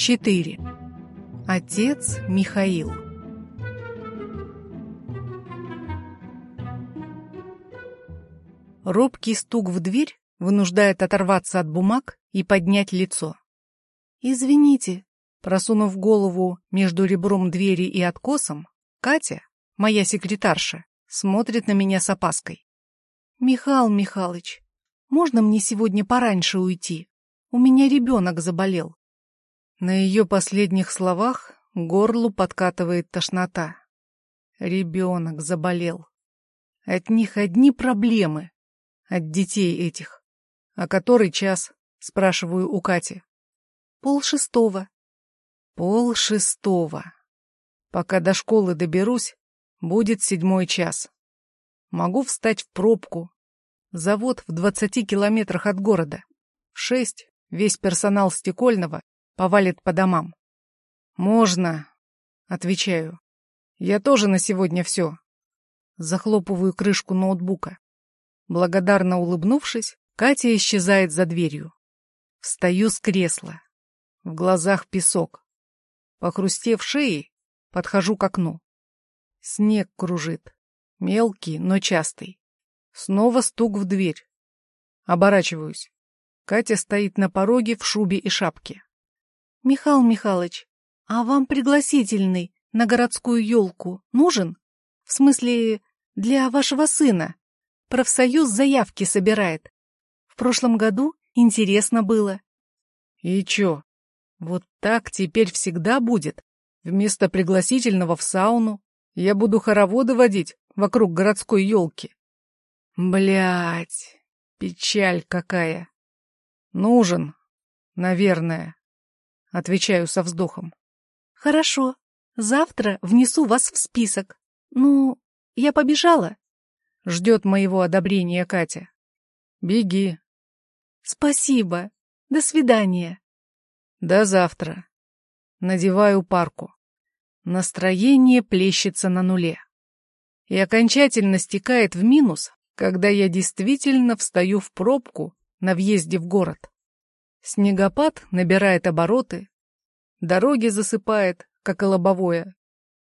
4. Отец Михаил Робкий стук в дверь вынуждает оторваться от бумаг и поднять лицо. «Извините», просунув голову между ребром двери и откосом, Катя, моя секретарша, смотрит на меня с опаской. «Михаил Михайлович, можно мне сегодня пораньше уйти? У меня ребенок заболел». На ее последних словах горлу подкатывает тошнота. Ребенок заболел. От них одни проблемы. От детей этих. А который час? Спрашиваю у Кати. Пол шестого. Пол шестого. Пока до школы доберусь, будет седьмой час. Могу встать в пробку. Завод в двадцати километрах от города. В шесть весь персонал стекольного повалит по домам. «Можно», — отвечаю. «Я тоже на сегодня все». Захлопываю крышку ноутбука. Благодарно улыбнувшись, Катя исчезает за дверью. Встаю с кресла. В глазах песок. Похрустев шеей, подхожу к окну. Снег кружит. Мелкий, но частый. Снова стук в дверь. Оборачиваюсь. Катя стоит на пороге в шубе и шапке. «Михаил Михайлович, а вам пригласительный на городскую елку нужен? В смысле, для вашего сына? Профсоюз заявки собирает. В прошлом году интересно было». «И чё? Вот так теперь всегда будет? Вместо пригласительного в сауну я буду хороводы водить вокруг городской елки?» Блять, печаль какая. Нужен, наверное. Отвечаю со вздохом. Хорошо. Завтра внесу вас в список. Ну, я побежала. Ждет моего одобрения Катя. Беги. Спасибо. До свидания. До завтра. Надеваю парку. Настроение плещется на нуле. И окончательно стекает в минус, когда я действительно встаю в пробку на въезде в город. Снегопад набирает обороты, дороги засыпает, как и лобовое.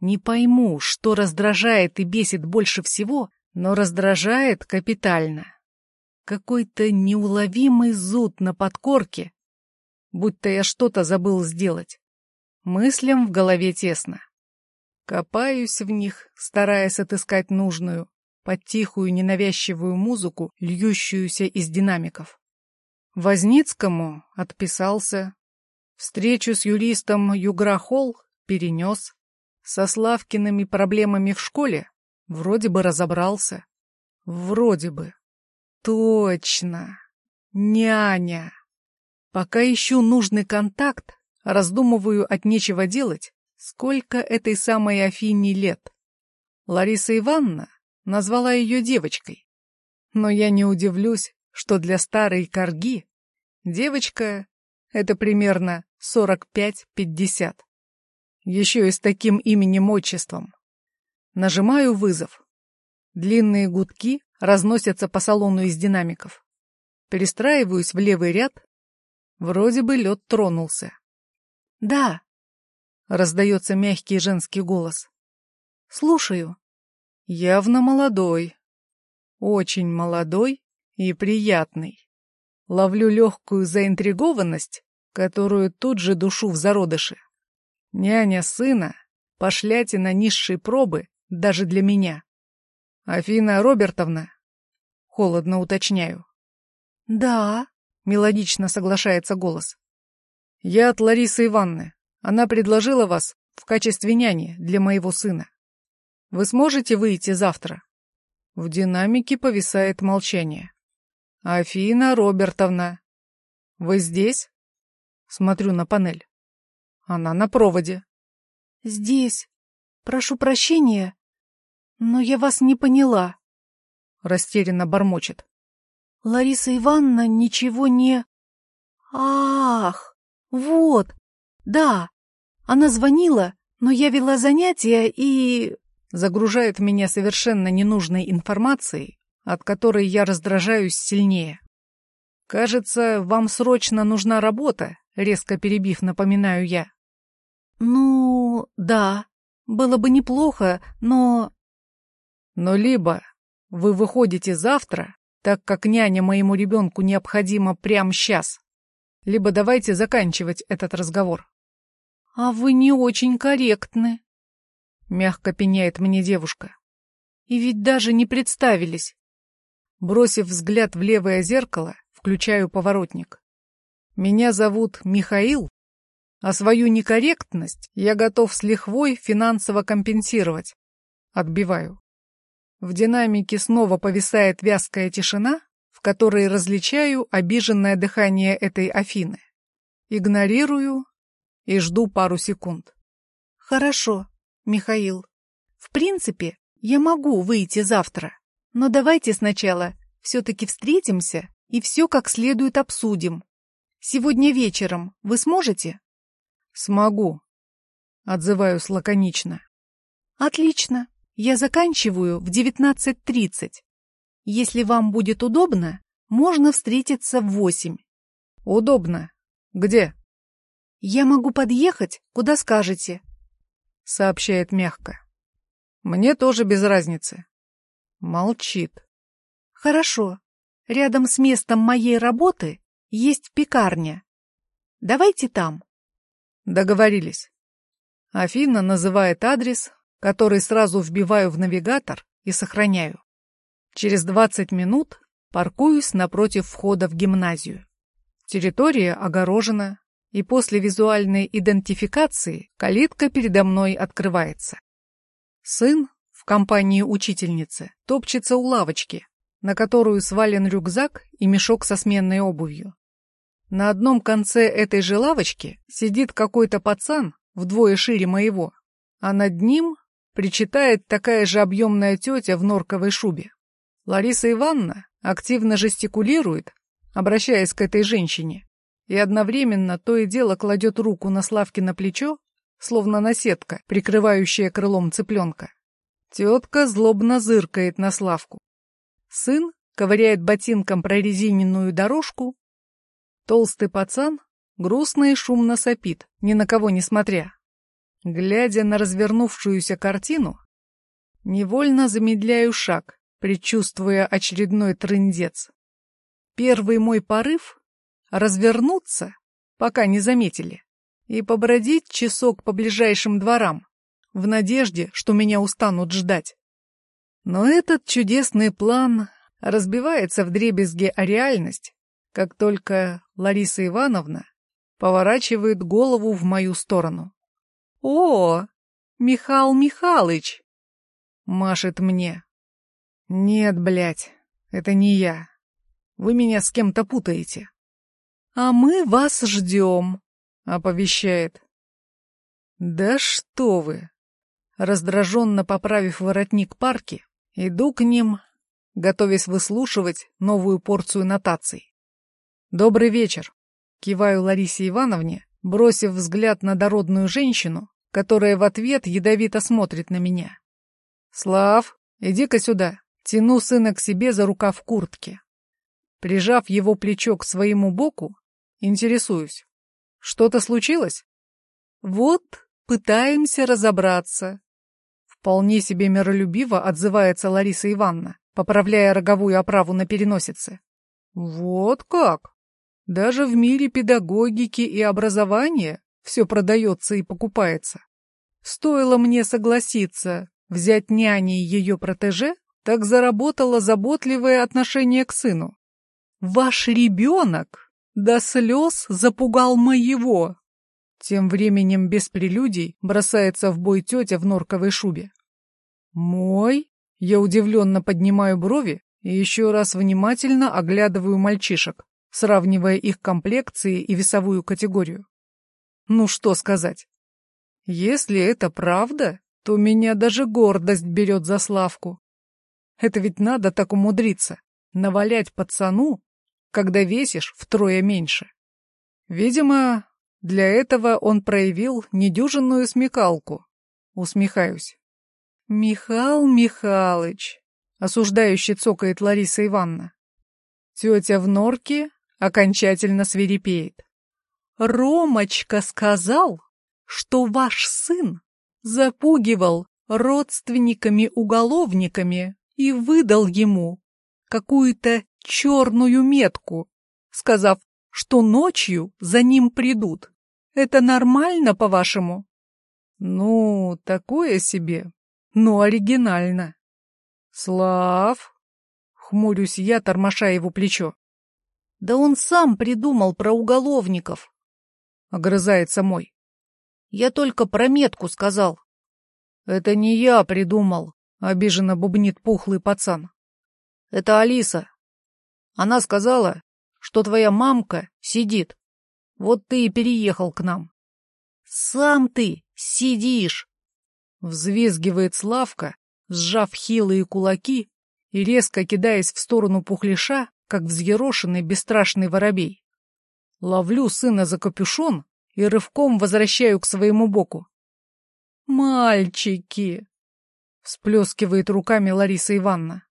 Не пойму, что раздражает и бесит больше всего, но раздражает капитально. Какой-то неуловимый зуд на подкорке, будто я что-то забыл сделать. Мыслям в голове тесно. Копаюсь в них, стараясь отыскать нужную, под тихую ненавязчивую музыку, льющуюся из динамиков. Возницкому отписался. Встречу с юристом Юграхол перенес. Со Славкиными проблемами в школе вроде бы разобрался. Вроде бы. Точно. Няня. Пока ищу нужный контакт, раздумываю от нечего делать, сколько этой самой Афине лет. Лариса Ивановна назвала ее девочкой. Но я не удивлюсь, что для старой корги девочка — это примерно 45-50. Еще и с таким именем-отчеством. Нажимаю вызов. Длинные гудки разносятся по салону из динамиков. Перестраиваюсь в левый ряд. Вроде бы лед тронулся. «Да», — раздается мягкий женский голос. «Слушаю». Явно молодой. Очень молодой и приятный. Ловлю легкую заинтригованность, которую тут же душу в зародыше. Няня сына, пошлятина низшей пробы даже для меня. Афина Робертовна, холодно уточняю. Да, мелодично соглашается голос. Я от Ларисы Ивановны. Она предложила вас в качестве няни для моего сына. Вы сможете выйти завтра? В динамике повисает молчание. «Афина Робертовна, вы здесь?» Смотрю на панель. Она на проводе. «Здесь. Прошу прощения, но я вас не поняла», — растерянно бормочет. «Лариса Ивановна ничего не...» «Ах, вот, да, она звонила, но я вела занятия и...» Загружает меня совершенно ненужной информацией, от которой я раздражаюсь сильнее. Кажется, вам срочно нужна работа, резко перебив, напоминаю я. Ну, да, было бы неплохо, но... Но либо вы выходите завтра, так как няня моему ребенку необходима прямо сейчас, либо давайте заканчивать этот разговор. А вы не очень корректны, мягко пеняет мне девушка. И ведь даже не представились. Бросив взгляд в левое зеркало, включаю поворотник. Меня зовут Михаил, а свою некорректность я готов с лихвой финансово компенсировать. Отбиваю. В динамике снова повисает вязкая тишина, в которой различаю обиженное дыхание этой Афины. Игнорирую и жду пару секунд. Хорошо, Михаил. В принципе, я могу выйти завтра, но давайте сначала все-таки встретимся и все как следует обсудим. Сегодня вечером вы сможете? Смогу. Отзываюсь лаконично. Отлично. Я заканчиваю в 19.30. Если вам будет удобно, можно встретиться в 8. Удобно. Где? Я могу подъехать, куда скажете. Сообщает мягко. Мне тоже без разницы. Молчит. Хорошо. Рядом с местом моей работы есть пекарня. Давайте там. Договорились. Афина называет адрес, который сразу вбиваю в навигатор и сохраняю. Через 20 минут паркуюсь напротив входа в гимназию. Территория огорожена, и после визуальной идентификации калитка передо мной открывается. Сын в компании учительницы топчется у лавочки, на которую свален рюкзак и мешок со сменной обувью. На одном конце этой же лавочки сидит какой-то пацан, вдвое шире моего, а над ним причитает такая же объемная тетя в норковой шубе. Лариса Ивановна активно жестикулирует, обращаясь к этой женщине, и одновременно то и дело кладет руку на Славки на плечо, словно наседка, прикрывающая крылом цыпленка. Тетка злобно зыркает на Славку. Сын ковыряет ботинком прорезиненную дорожку Толстый пацан грустно и шумно сопит, ни на кого не смотря. Глядя на развернувшуюся картину, невольно замедляю шаг, предчувствуя очередной трындец. Первый мой порыв — развернуться, пока не заметили, и побродить часок по ближайшим дворам, в надежде, что меня устанут ждать. Но этот чудесный план разбивается в дребезге о реальность, как только Лариса Ивановна поворачивает голову в мою сторону. «О, Михал Михалыч!» Машет мне. «Нет, блядь, это не я. Вы меня с кем-то путаете». «А мы вас ждем», — оповещает. «Да что вы!» Раздраженно поправив воротник парки, иду к ним, готовясь выслушивать новую порцию нотаций. «Добрый вечер!» Киваю Ларисе Ивановне, бросив взгляд на дородную женщину, которая в ответ ядовито смотрит на меня. «Слав, иди-ка сюда!» Тяну сына к себе за рукав куртки. Прижав его плечо к своему боку, интересуюсь. Что-то случилось? Вот, пытаемся разобраться. Вполне себе миролюбиво отзывается Лариса Ивановна, поправляя роговую оправу на переносице. Вот как? Даже в мире педагогики и образования все продается и покупается. Стоило мне согласиться взять няней ее протеже, так заработало заботливое отношение к сыну. «Ваш ребенок до слез запугал моего!» Тем временем без прелюдий бросается в бой тетя в норковой шубе. «Мой?» Я удивленно поднимаю брови и еще раз внимательно оглядываю мальчишек сравнивая их комплекции и весовую категорию. Ну что сказать? Если это правда, то меня даже гордость берет за Славку. Это ведь надо так умудриться, навалять пацану, когда весишь втрое меньше. Видимо, для этого он проявил недюжинную смекалку. Усмехаюсь. «Михал Михалыч», — осуждающе цокает Лариса Ивановна. Тетя в норке окончательно свирепеет. Ромочка сказал, что ваш сын запугивал родственниками-уголовниками и выдал ему какую-то черную метку, сказав, что ночью за ним придут. Это нормально, по-вашему? Ну, такое себе, но оригинально. Слав, хмурюсь я, тормоша его плечо. Да он сам придумал про уголовников. Огрызается мой. Я только про метку сказал. Это не я придумал, обиженно бубнит пухлый пацан. Это Алиса. Она сказала, что твоя мамка сидит. Вот ты и переехал к нам. Сам ты сидишь! Взвизгивает Славка, сжав хилые кулаки и резко кидаясь в сторону пухляша, как взъерошенный бесстрашный воробей. Ловлю сына за капюшон и рывком возвращаю к своему боку. «Мальчики!» — всплескивает руками Лариса Ивановна.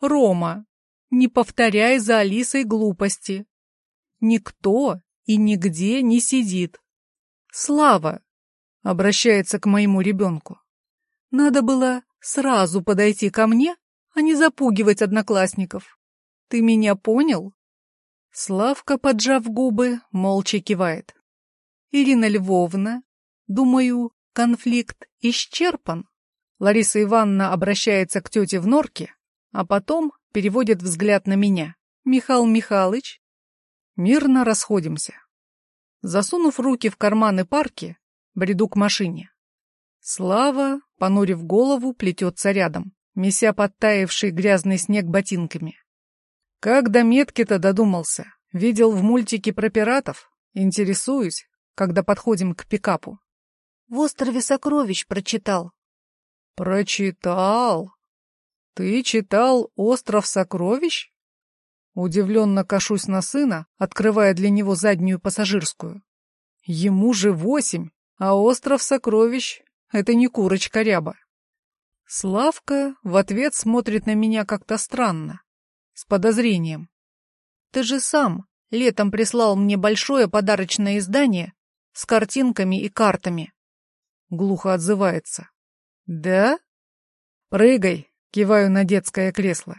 «Рома, не повторяй за Алисой глупости. Никто и нигде не сидит. Слава!» — обращается к моему ребенку. «Надо было сразу подойти ко мне, а не запугивать одноклассников. Ты меня понял?» Славка, поджав губы, молча кивает. «Ирина Львовна, думаю, конфликт исчерпан?» Лариса Ивановна обращается к тете в норке, а потом переводит взгляд на меня. «Михаил Михайлович?» Мирно расходимся. Засунув руки в карманы парки, бреду к машине. Слава, понурив голову, плетется рядом, меся подтаявший грязный снег ботинками. Как до метки-то додумался? Видел в мультике про пиратов? Интересуюсь, когда подходим к пикапу. В «Острове сокровищ» прочитал. Прочитал? Ты читал «Остров сокровищ»? Удивленно кашусь на сына, открывая для него заднюю пассажирскую. Ему же восемь, а «Остров сокровищ» — это не курочка ряба. Славка в ответ смотрит на меня как-то странно, с подозрением. Ты же сам летом прислал мне большое подарочное издание с картинками и картами. Глухо отзывается. Да? Прыгай, киваю на детское кресло.